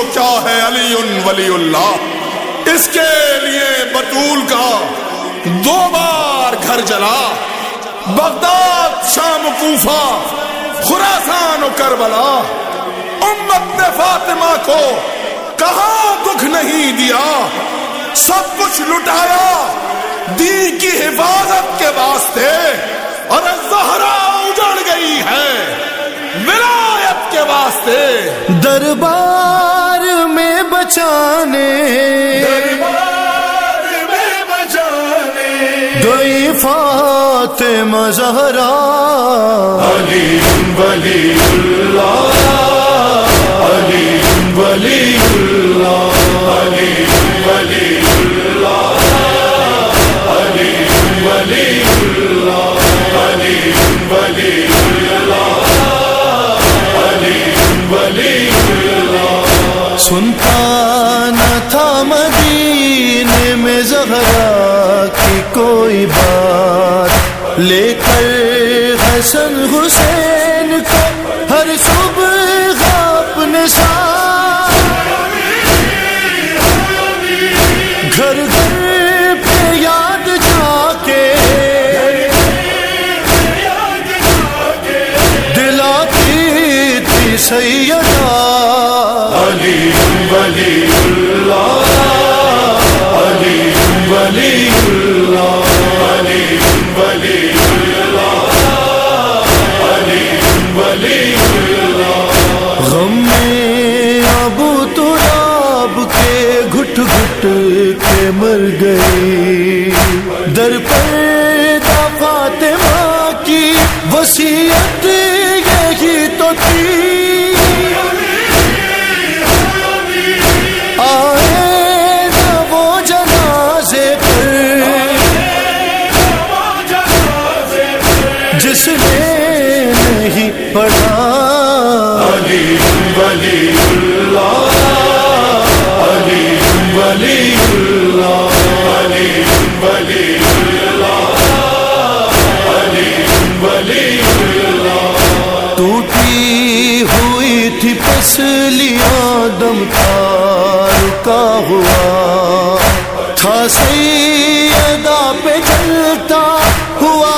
کیا ہے علی ولی اللہ؟ اس کے لیے بطول کا دو بار گھر جلا۔ بغداد، شام کوفہ، خراسان و کربلا۔ امت نے فاطمہ کو کہاں دکھ نہیں دیا؟ سب کچھ لٹایا دین کی حفاظت کے واسطے اور زہرا اجڑ گئی ہے۔ ولایت کے واسطے۔ دربار میں بچانے۔ گئی فاطمہ زہرا۔ علی ولی اللہ۔ لے کر حسن حسین کو ہر صبح اپنے ساتھ گھر گھر پہ یاد جا کے دلاتی تھی سیدہ مر گئی۔ در پر فاطمہ کی وسیعت یہی تو تھی۔ آئے نہ وہ جنازے پر۔ جس نے نہیں پڑھا۔ علی ولی اللہ، علی ولی اللہ۔ دم تھا رکا ہوا تھا سیدہ پہ چلتا ہوا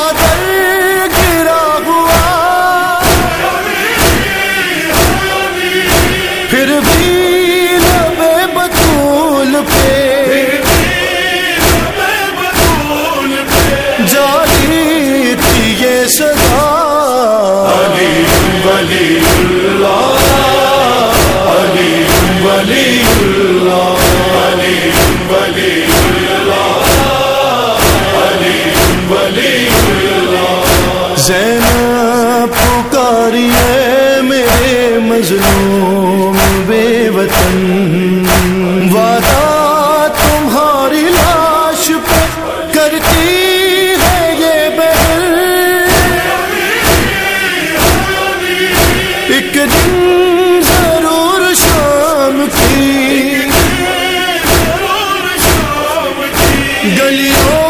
گلیوں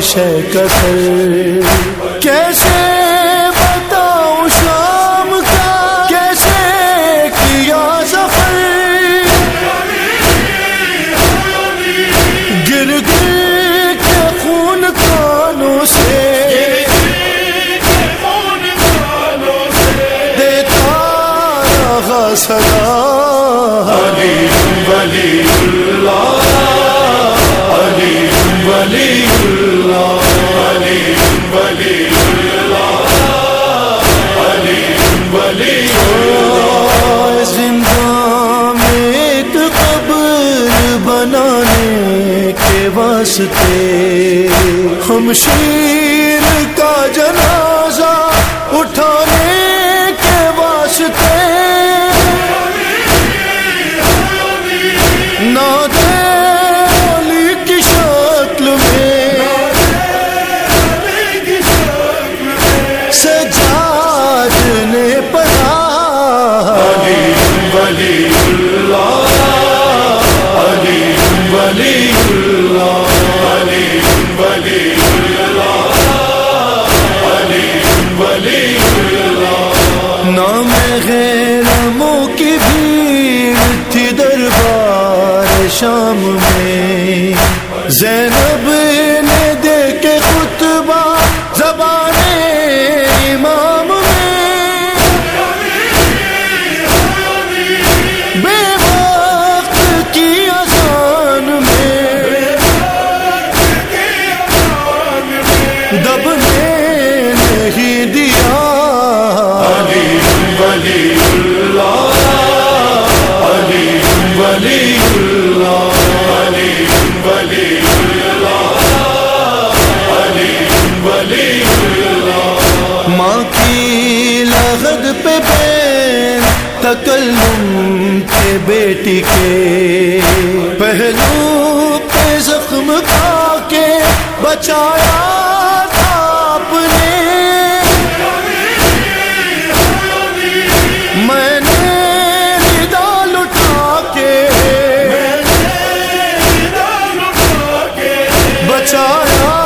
شکست کیسے واسطے ہم شیر خیرموں کی بھیڑ تھی دربار شام میں۔ زینب نے بیٹی کے پہلو پہ زخم کھا کے بچایا خدا آپ نے۔ میں نے اٹھا کے بچایا